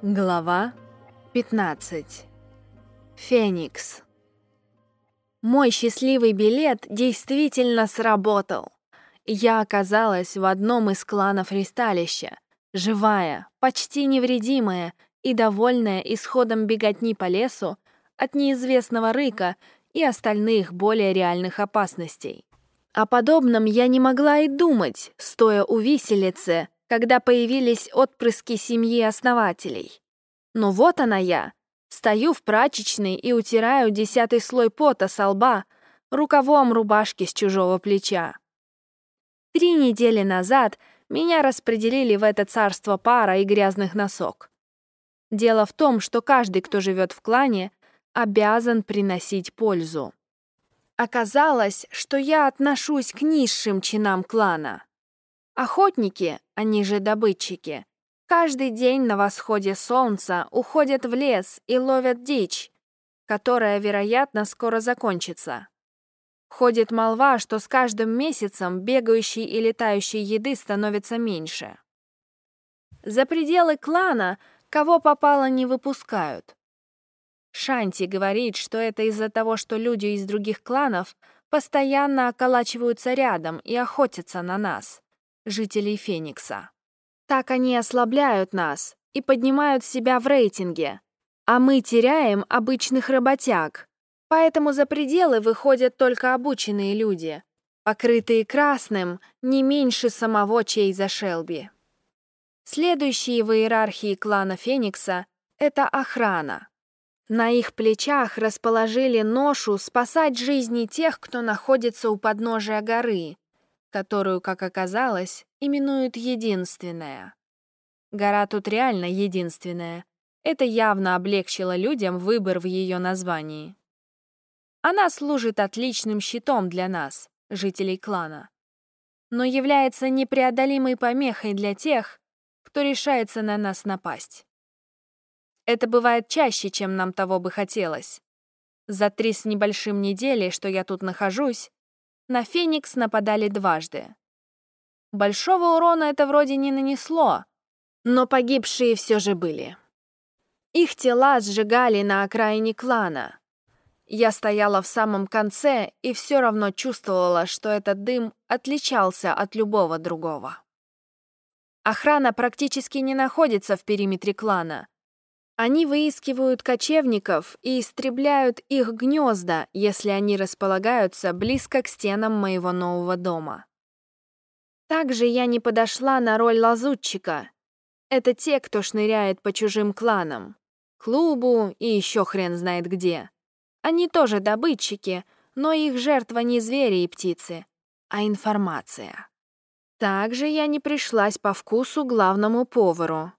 Глава 15. Феникс. Мой счастливый билет действительно сработал. Я оказалась в одном из кланов ристалища, живая, почти невредимая и довольная исходом беготни по лесу от неизвестного рыка и остальных более реальных опасностей. О подобном я не могла и думать, стоя у виселицы, когда появились отпрыски семьи основателей. Но вот она я, стою в прачечной и утираю десятый слой пота со лба рукавом рубашки с чужого плеча. Три недели назад меня распределили в это царство пара и грязных носок. Дело в том, что каждый, кто живет в клане, обязан приносить пользу. Оказалось, что я отношусь к низшим чинам клана. Охотники, они же добытчики, каждый день на восходе солнца уходят в лес и ловят дичь, которая, вероятно, скоро закончится. Ходит молва, что с каждым месяцем бегающей и летающей еды становится меньше. За пределы клана кого попало не выпускают. Шанти говорит, что это из-за того, что люди из других кланов постоянно околачиваются рядом и охотятся на нас жителей Феникса. Так они ослабляют нас и поднимают себя в рейтинге, а мы теряем обычных работяг. Поэтому за пределы выходят только обученные люди, покрытые красным не меньше самого Чейза Шелби. Следующие в иерархии клана Феникса — это охрана. На их плечах расположили ношу спасать жизни тех, кто находится у подножия горы, которую, как оказалось, именуют «единственная». Гора тут реально единственная. Это явно облегчило людям выбор в ее названии. Она служит отличным щитом для нас, жителей клана, но является непреодолимой помехой для тех, кто решается на нас напасть. Это бывает чаще, чем нам того бы хотелось. За три с небольшим недели, что я тут нахожусь, на Феникс нападали дважды. Большого урона это вроде не нанесло, но погибшие все же были. Их тела сжигали на окраине клана. Я стояла в самом конце и все равно чувствовала, что этот дым отличался от любого другого. Охрана практически не находится в периметре клана. Они выискивают кочевников и истребляют их гнезда, если они располагаются близко к стенам моего нового дома. Также я не подошла на роль лазутчика. Это те, кто шныряет по чужим кланам, клубу и еще хрен знает где. Они тоже добытчики, но их жертва не звери и птицы, а информация. Также я не пришлась по вкусу главному повару.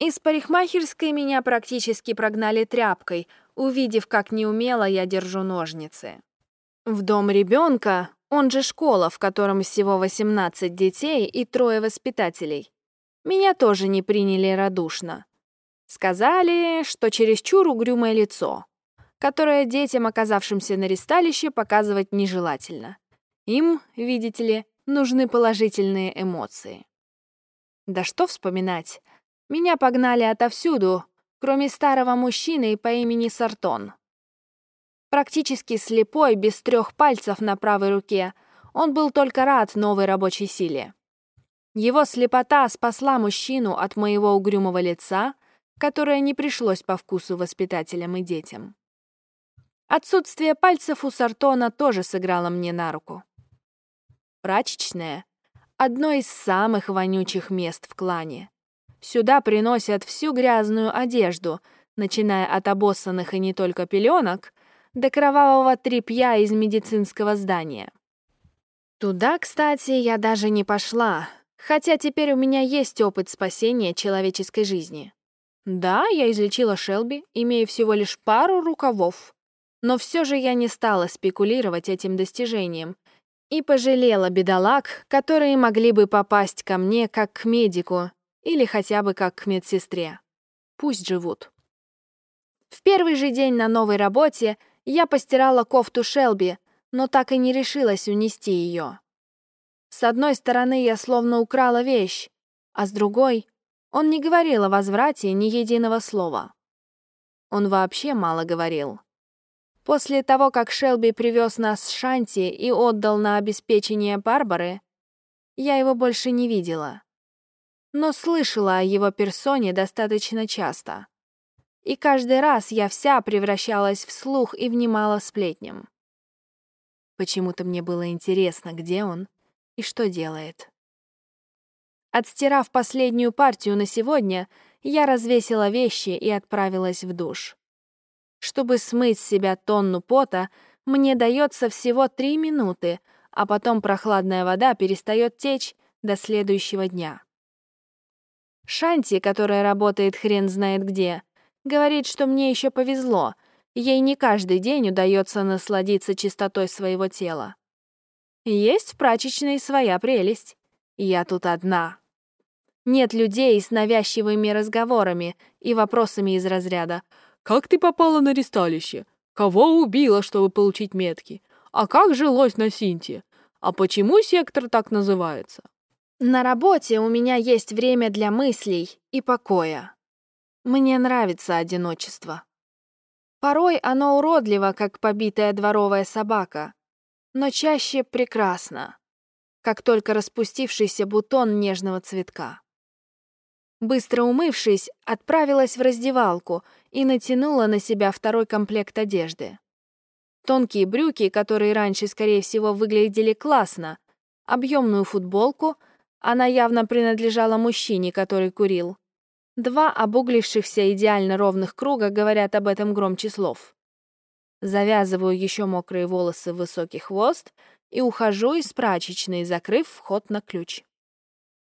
Из парикмахерской меня практически прогнали тряпкой, увидев, как неумело я держу ножницы. В дом ребенка он же школа, в котором всего 18 детей и трое воспитателей. Меня тоже не приняли радушно. Сказали, что чересчур угрюмое лицо, которое детям, оказавшимся на ресталище, показывать нежелательно. Им, видите ли, нужны положительные эмоции. Да что вспоминать. Меня погнали отовсюду, кроме старого мужчины по имени Сартон. Практически слепой, без трех пальцев на правой руке, он был только рад новой рабочей силе. Его слепота спасла мужчину от моего угрюмого лица, которое не пришлось по вкусу воспитателям и детям. Отсутствие пальцев у Сартона тоже сыграло мне на руку. Прачечная — одно из самых вонючих мест в клане. Сюда приносят всю грязную одежду, начиная от обоссанных и не только пеленок до кровавого тряпья из медицинского здания. Туда, кстати, я даже не пошла, хотя теперь у меня есть опыт спасения человеческой жизни. Да, я излечила Шелби, имея всего лишь пару рукавов. Но все же я не стала спекулировать этим достижением и пожалела бедолаг, которые могли бы попасть ко мне как к медику или хотя бы как к медсестре. Пусть живут. В первый же день на новой работе я постирала кофту Шелби, но так и не решилась унести ее. С одной стороны, я словно украла вещь, а с другой Он не говорил о возврате ни единого слова. Он вообще мало говорил. После того, как Шелби привез нас с Шанти и отдал на обеспечение Барбары, я его больше не видела. Но слышала о его персоне достаточно часто. И каждый раз я вся превращалась в слух и внимала сплетням. Почему-то мне было интересно, где он и что делает. Отстирав последнюю партию на сегодня, я развесила вещи и отправилась в душ. Чтобы смыть с себя тонну пота, мне дается всего три минуты, а потом прохладная вода перестает течь до следующего дня. Шанти, которая работает хрен знает где, говорит, что мне еще повезло, ей не каждый день удается насладиться чистотой своего тела. Есть в прачечной своя прелесть. Я тут одна. Нет людей с навязчивыми разговорами и вопросами из разряда «Как ты попала на ресталище? Кого убила, чтобы получить метки? А как жилось на Синте? А почему сектор так называется?» На работе у меня есть время для мыслей и покоя. Мне нравится одиночество. Порой оно уродливо, как побитая дворовая собака, но чаще прекрасно, как только распустившийся бутон нежного цветка. Быстро умывшись, отправилась в раздевалку и натянула на себя второй комплект одежды. Тонкие брюки, которые раньше, скорее всего, выглядели классно, объемную футболку, она явно принадлежала мужчине, который курил. Два обуглившихся идеально ровных круга говорят об этом громче слов. Завязываю еще мокрые волосы в высокий хвост и ухожу из прачечной, закрыв вход на ключ.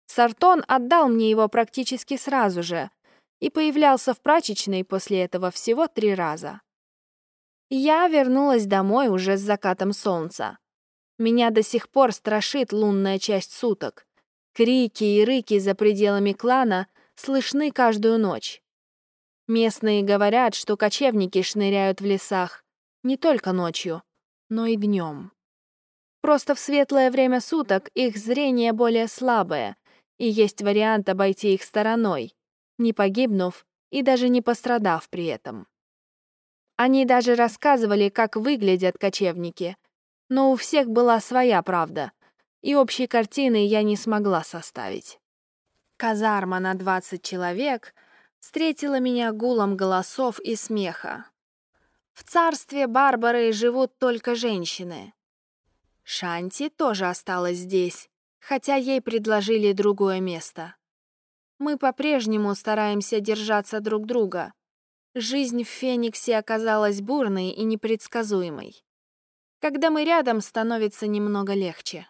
Сартон отдал мне его практически сразу же и появлялся в прачечной после этого всего три раза. Я вернулась домой уже с закатом солнца. Меня до сих пор страшит лунная часть суток. Крики и рыки за пределами клана слышны каждую ночь. Местные говорят, что кочевники шныряют в лесах не только ночью, но и днем. Просто в светлое время суток их зрение более слабое, и есть вариант обойти их стороной, не погибнув и даже не пострадав при этом. Они даже рассказывали, как выглядят кочевники, но у всех была своя правда, и общей картины я не смогла составить. Казарма на 20 человек встретила меня гулом голосов и смеха. В царстве Барбары живут только женщины. Шанти тоже осталась здесь, хотя ей предложили другое место. Мы по-прежнему стараемся держаться друг друга. Жизнь в Фениксе оказалась бурной и непредсказуемой. Когда мы рядом, становится немного легче.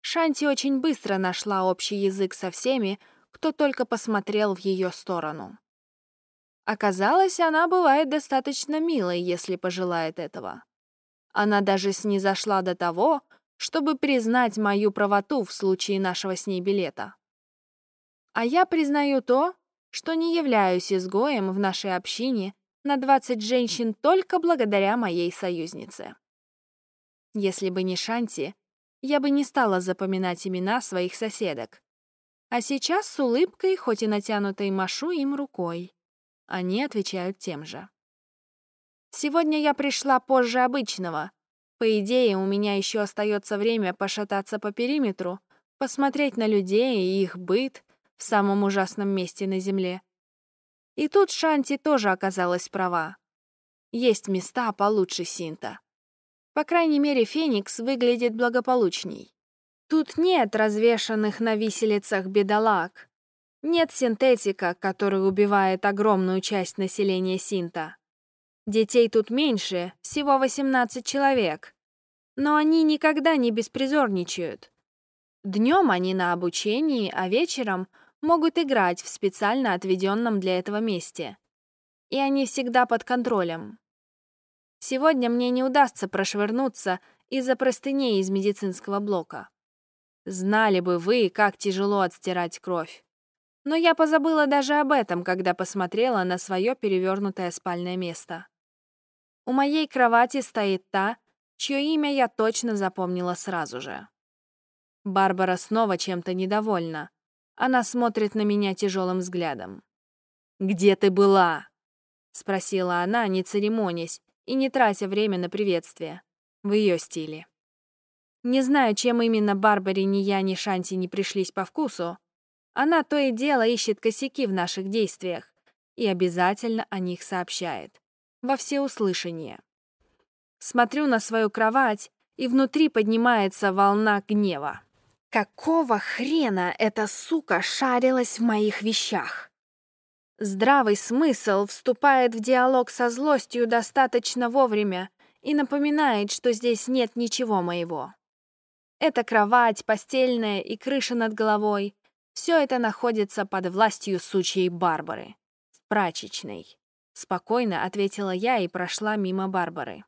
Шанти очень быстро нашла общий язык со всеми, кто только посмотрел в ее сторону. Оказалось, она бывает достаточно милой, если пожелает этого. Она даже снизошла до того, чтобы признать мою правоту в случае нашего с ней билета. А я признаю то, что не являюсь изгоем в нашей общине на 20 женщин только благодаря моей союзнице. Если бы не Шанти, я бы не стала запоминать имена своих соседок. А сейчас с улыбкой, хоть и натянутой, машу им рукой. Они отвечают тем же. Сегодня я пришла позже обычного, по идее, у меня еще остается время пошататься по периметру, посмотреть на людей и их быт в самом ужасном месте на Земле. И тут Шанти тоже оказалась права. Есть места получше Синта. По крайней мере, Феникс выглядит благополучней. Тут нет развешанных на виселицах бедолаг. Нет синтетика, который убивает огромную часть населения Синта. Детей тут меньше, всего 18 человек. Но они никогда не беспризорничают. Днем они на обучении, а вечером могут играть в специально отведенном для этого месте. И они всегда под контролем. Сегодня мне не удастся прошвырнуться из-за простыней из медицинского блока. Знали бы вы, как тяжело отстирать кровь. Но я позабыла даже об этом, когда посмотрела на свое перевернутое спальное место. У моей кровати стоит та, чье имя я точно запомнила сразу же. Барбара снова чем-то недовольна, Она смотрит на меня тяжелым взглядом. «Где ты была?» — спросила она, не церемонясь и не тратя время на приветствие. В ее стиле. Не знаю, чем именно Барбаре ни я, ни Шанти не пришлись по вкусу. Она то и дело ищет косяки в наших действиях и обязательно о них сообщает. Во всеуслышание. Смотрю на свою кровать, и внутри поднимается волна гнева. Какого хрена эта сука шарилась в моих вещах? Здравый смысл вступает в диалог со злостью достаточно вовремя и напоминает, что здесь нет ничего моего. Это кровать, постельная и крыша над головой. Все это находится под властью сучьей Барбары. В прачечной. Спокойно ответила я и прошла мимо Барбары.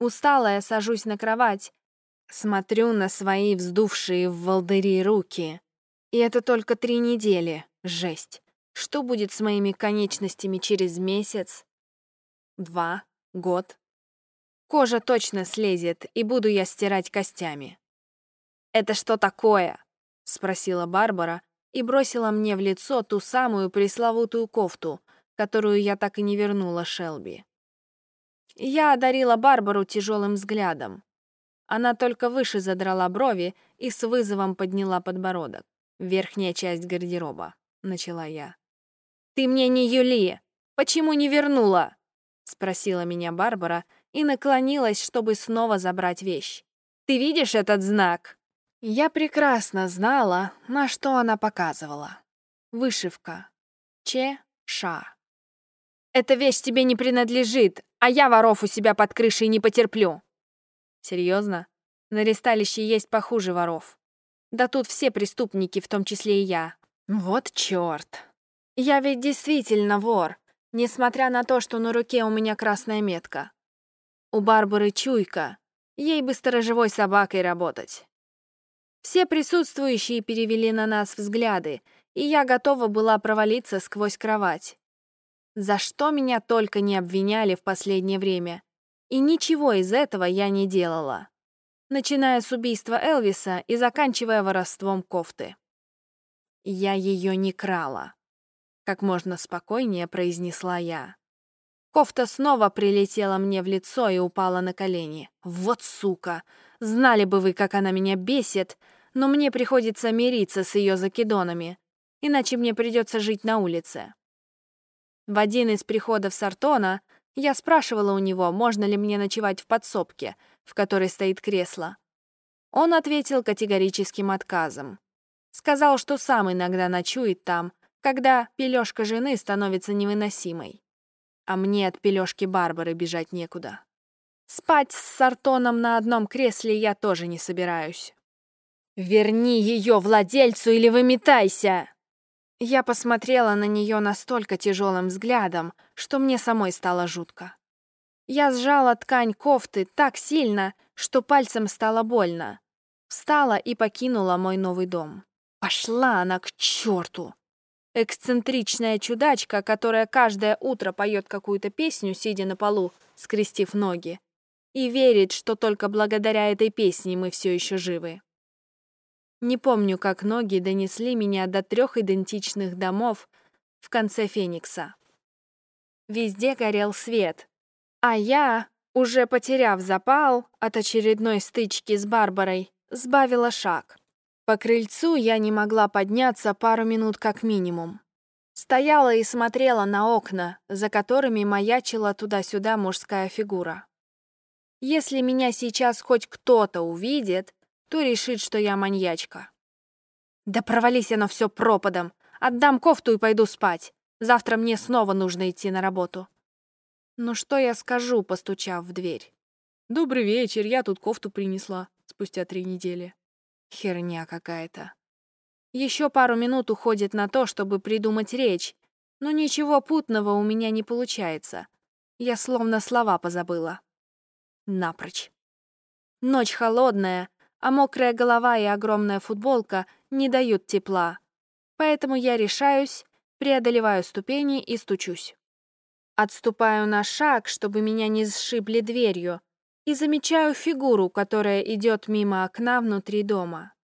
Усталая сажусь на кровать, смотрю на свои вздувшие в волдыри руки. И это только три недели. Жесть. Что будет с моими конечностями через месяц? Два? Год? Кожа точно слезет, и буду я стирать костями. «Это что такое?» — спросила Барбара и бросила мне в лицо ту самую пресловутую кофту, которую я так и не вернула Шелби. Я одарила Барбару тяжелым взглядом. Она только выше задрала брови и с вызовом подняла подбородок. «Верхняя часть гардероба», — начала я. «Ты мне не Юли! Почему не вернула?» — спросила меня Барбара и наклонилась, чтобы снова забрать вещь. «Ты видишь этот знак?» Я прекрасно знала, на что она показывала. Вышивка. Че-ша. «Эта вещь тебе не принадлежит, а я воров у себя под крышей не потерплю». Серьезно? На ресталище есть похуже воров. Да тут все преступники, в том числе и я. Вот чёрт. Я ведь действительно вор, несмотря на то, что на руке у меня красная метка. У Барбары чуйка. Ей бы сторожевой собакой работать. Все присутствующие перевели на нас взгляды, и я готова была провалиться сквозь кровать. За что меня только не обвиняли в последнее время. И ничего из этого я не делала. Начиная с убийства Элвиса и заканчивая воровством кофты. Я ее не крала. Как можно спокойнее произнесла я. Кофта снова прилетела мне в лицо и упала на колени. Вот сука! Знали бы вы, как она меня бесит, но мне приходится мириться с ее закидонами, иначе мне придется жить на улице. В один из приходов Сартона я спрашивала у него, можно ли мне ночевать в подсобке, в которой стоит кресло. Он ответил категорическим отказом. Сказал, что сам иногда ночует там, когда пелёшка жены становится невыносимой. А мне от пелёшки Барбары бежать некуда. Спать с Сартоном на одном кресле я тоже не собираюсь. «Верни ее владельцу или выметайся!» Я посмотрела на нее настолько тяжелым взглядом, что мне самой стало жутко. Я сжала ткань кофты так сильно, что пальцем стало больно. Встала и покинула мой новый дом. Пошла она к черту! Эксцентричная чудачка, которая каждое утро поет какую-то песню, сидя на полу, скрестив ноги, и верит, что только благодаря этой песне мы все еще живы. Не помню, как ноги донесли меня до трех идентичных домов в конце Феникса. Везде горел свет, а я, уже потеряв запал от очередной стычки с Барбарой, сбавила шаг. По крыльцу я не могла подняться пару минут как минимум. Стояла и смотрела на окна, за которыми маячила туда-сюда мужская фигура. Если меня сейчас хоть кто-то увидит, то решит, что я маньячка. Да провались оно все пропадом. Отдам кофту и пойду спать. Завтра мне снова нужно идти на работу. Ну что я скажу, постучав в дверь? Добрый вечер, я тут кофту принесла спустя три недели. Херня какая-то. Еще пару минут уходит на то, чтобы придумать речь, но ничего путного у меня не получается. Я словно слова позабыла. Напрочь. Ночь холодная, а мокрая голова и огромная футболка не дают тепла. Поэтому я решаюсь, преодолеваю ступени и стучусь. Отступаю на шаг, чтобы меня не сшибли дверью, и замечаю фигуру, которая идет мимо окна внутри дома.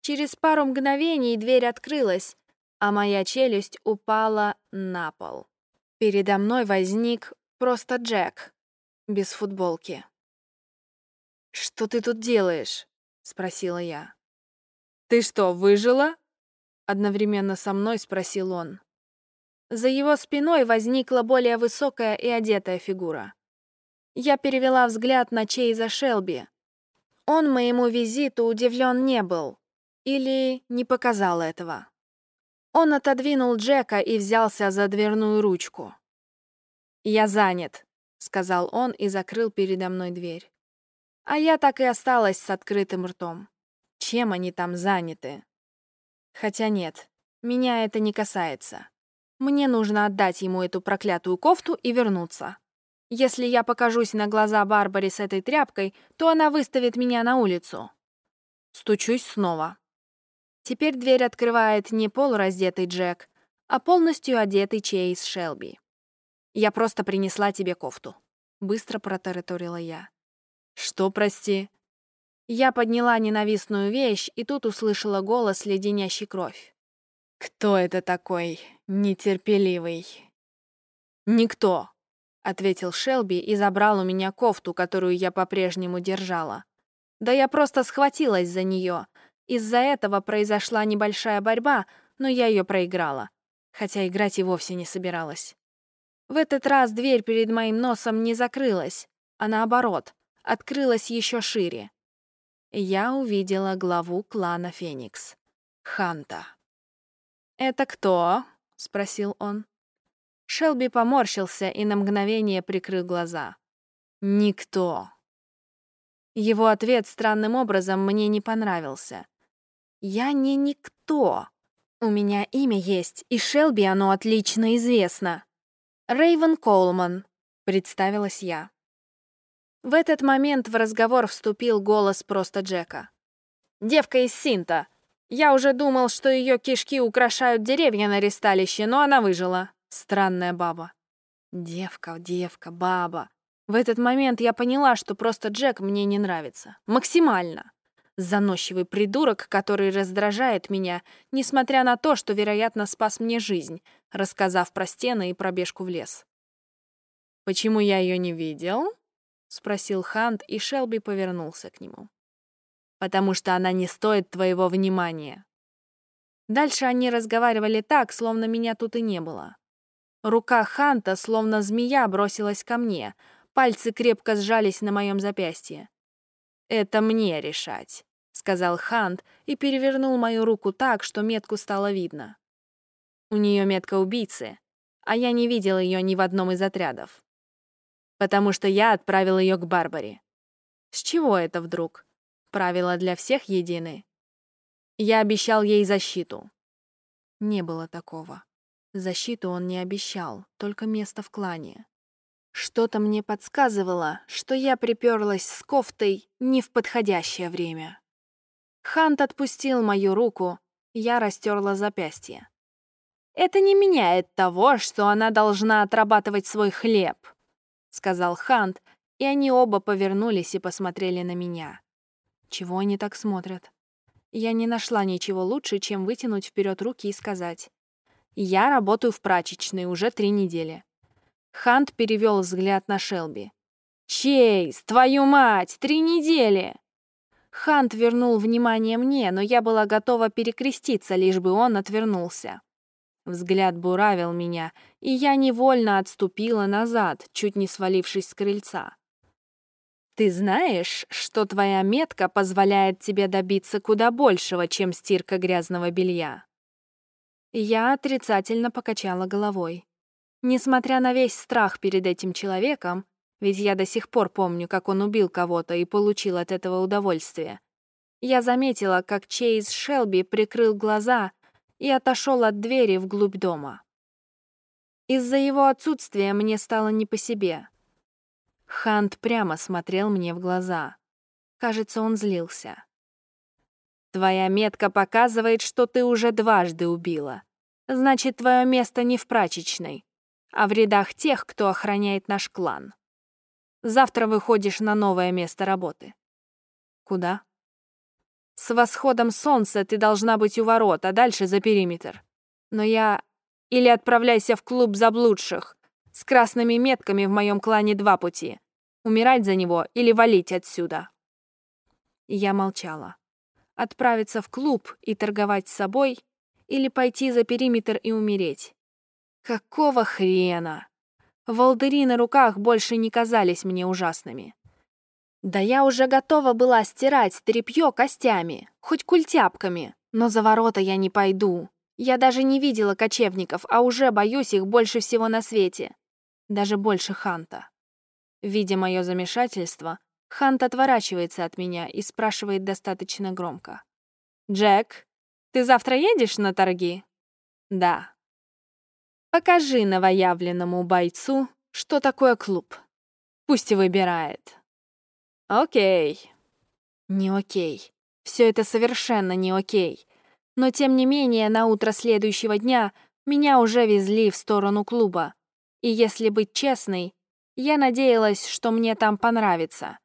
Через пару мгновений дверь открылась, а моя челюсть упала на пол. Передо мной возник просто Джек, без футболки. «Что ты тут делаешь?» — спросила я. «Ты что, выжила?» — одновременно со мной спросил он. За его спиной возникла более высокая и одетая фигура. Я перевела взгляд на Чейза Шелби. Он моему визиту удивлен не был. Или не показал этого. Он отодвинул Джека и взялся за дверную ручку. «Я занят», — сказал он и закрыл передо мной дверь. А я так и осталась с открытым ртом. Чем они там заняты? Хотя нет, меня это не касается. Мне нужно отдать ему эту проклятую кофту и вернуться. Если я покажусь на глаза Барбаре с этой тряпкой, то она выставит меня на улицу. Стучусь снова. Теперь дверь открывает не полураздетый Джек, а полностью одетый Чейз Шелби. «Я просто принесла тебе кофту», — быстро протараторила я. «Что, прости?» Я подняла ненавистную вещь и тут услышала голос, леденящий кровь. «Кто это такой нетерпеливый?» «Никто», — ответил Шелби и забрал у меня кофту, которую я по-прежнему держала. Да я просто схватилась за нее. Из-за этого произошла небольшая борьба, но я ее проиграла. Хотя играть и вовсе не собиралась. В этот раз дверь перед моим носом не закрылась, а наоборот, открылась еще шире. Я увидела главу клана Феникс. Ханта. «Это кто?» — спросил он. Шелби поморщился и на мгновение прикрыл глаза. «Никто». Его ответ странным образом мне не понравился. «Я не никто. У меня имя есть, и Шелби оно отлично известно. Рейвен Коулман», — представилась я. В этот момент в разговор вступил голос просто Джека. «Девка из Синта. Я уже думал, что ее кишки украшают деревья на ристалище, но она выжила. Странная баба». «Девка, девка, баба». В этот момент я поняла, что просто Джек мне не нравится. Максимально. Заносчивый придурок, который раздражает меня, несмотря на то, что, вероятно, спас мне жизнь, рассказав про стены и пробежку в лес. «Почему я ее не видел?» — спросил Хант, и Шелби повернулся к нему. «Потому что она не стоит твоего внимания». Дальше они разговаривали так, словно меня тут и не было. Рука Ханта, словно змея, бросилась ко мне, пальцы крепко сжались на моем запястье. «Это мне решать», — сказал Хант и перевернул мою руку так, что метку стало видно. У нее метка убийцы, а я не видел ее ни в одном из отрядов потому что я отправил ее к Барбаре. С чего это вдруг? Правила для всех едины. Я обещал ей защиту. Не было такого. Защиту он не обещал, только место в клане. Что-то мне подсказывало, что я приперлась с кофтой не в подходящее время. Хант отпустил мою руку, я растерла запястье. Это не меняет того, что она должна отрабатывать свой хлеб. — сказал Хант, и они оба повернулись и посмотрели на меня. Чего они так смотрят? Я не нашла ничего лучше, чем вытянуть вперед руки и сказать. «Я работаю в прачечной уже три недели». Хант перевел взгляд на Шелби. «Чейз, твою мать, три недели!» Хант вернул внимание мне, но я была готова перекреститься, лишь бы он отвернулся. Взгляд буравил меня, и я невольно отступила назад, чуть не свалившись с крыльца. «Ты знаешь, что твоя метка позволяет тебе добиться куда большего, чем стирка грязного белья?» Я отрицательно покачала головой. Несмотря на весь страх перед этим человеком, ведь я до сих пор помню, как он убил кого-то и получил от этого удовольствие, я заметила, как Чейз Шелби прикрыл глаза и отошел от двери вглубь дома. Из-за его отсутствия мне стало не по себе. Хант прямо смотрел мне в глаза. Кажется, он злился. «Твоя метка показывает, что ты уже дважды убила. Значит, твое место не в прачечной, а в рядах тех, кто охраняет наш клан. Завтра выходишь на новое место работы». «Куда?» С восходом солнца ты должна быть у ворот, а дальше за периметр. Но я... Или отправляйся в клуб заблудших. С красными метками в моем клане два пути. Умирать за него или валить отсюда. Я молчала. Отправиться в клуб и торговать с собой или пойти за периметр и умереть? Какого хрена? Волдыри на руках больше не казались мне ужасными. Да я уже готова была стирать тряпье костями, хоть культяпками, но за ворота я не пойду. Я даже не видела кочевников, а уже боюсь их больше всего на свете. Даже больше Ханта. Видя мое замешательство, Хант отворачивается от меня и спрашивает достаточно громко. «Джек, ты завтра едешь на торги?» «Да». «Покажи новоявленному бойцу, что такое клуб. Пусть и выбирает». «Окей». «Не окей. Все это совершенно не окей. Но тем не менее, на утро следующего дня меня уже везли в сторону клуба. И если быть честной, я надеялась, что мне там понравится.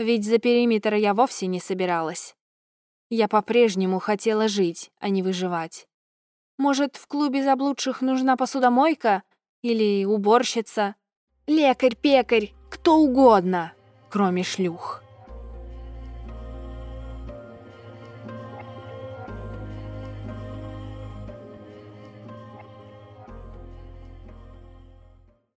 Ведь за периметр я вовсе не собиралась. Я по-прежнему хотела жить, а не выживать. Может, в клубе заблудших нужна посудомойка? Или уборщица? Лекарь, пекарь, кто угодно, кроме шлюх.